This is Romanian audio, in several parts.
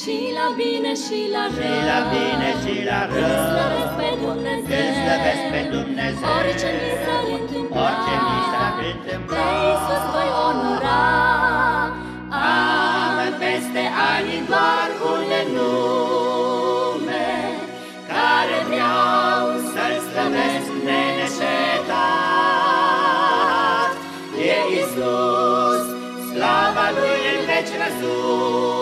Și la bine și la rău, și la bine și la rău, Îl slăvesc pe Dumnezeu, Îl slăvesc pe Dumnezeu, orice mi s-ar întâmpla, orice mi s-ar întâmpla, pe Iisus voi onora. Am peste ani doar un nume, care vreau să-L slăvesc neneșetat. E Iisus, slava Lui în veci răzune,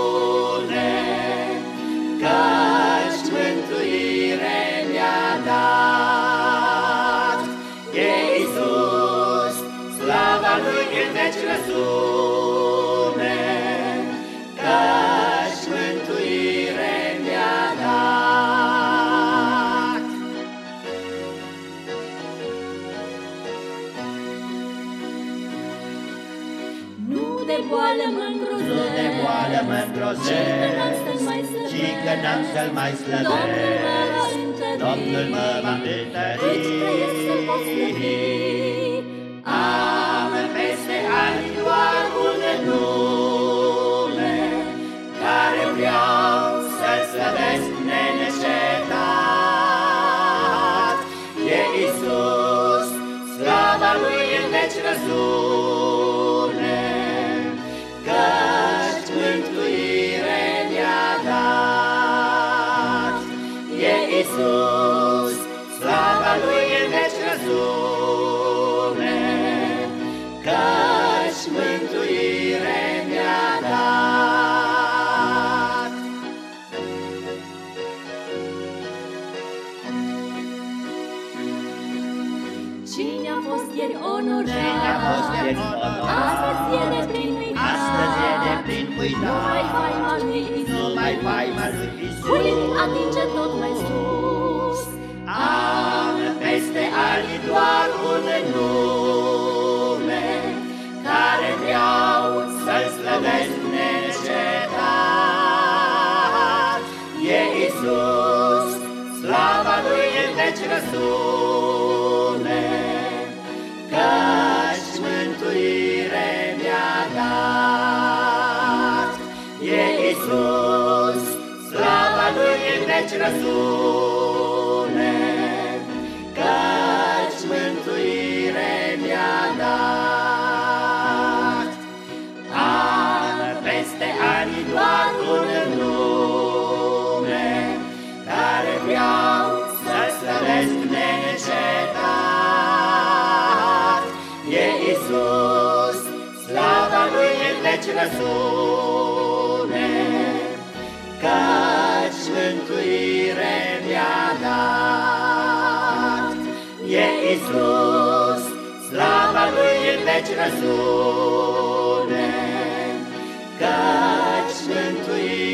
căci mântuire mi-a dat. E Iisus, slava Lui în veci răzune, de boală mă Nu de boală mă îngrozesc, Ci că n-am să-L mai slăvesc, ci că n-am să-L mai Domnul mă va slăvesc. întări, Domnul mă va Îți trăiesc să-L pot slăvi. întări. Am peste ani doar un nume, care vreau să-L slăvesc neneșetat. E Iisus, slava Lui în veci răzune, Iisus, slava Lui în veci răzune, căci mântuire mi-a dat. Cine a fost ieri onorat, Cine a fost ieri onorat, Astăzi e de plin uitat, Astăzi e de plin uitat. Numai faima lui Iisus, Numai faima lui Iisus. Lui atinge tot mai sus. Peste ani doar un nume, care vreau să-L slăvesc neîncetat. E Iisus, slava Lui în veci răsune, căci mântuire mi-a dat. E Iisus, slava Lui în veci răsune, veci răsune, căci mântuire mi-a dat. E Iisus, slava Lui în veci răsune, căci mântuire mi-a dat.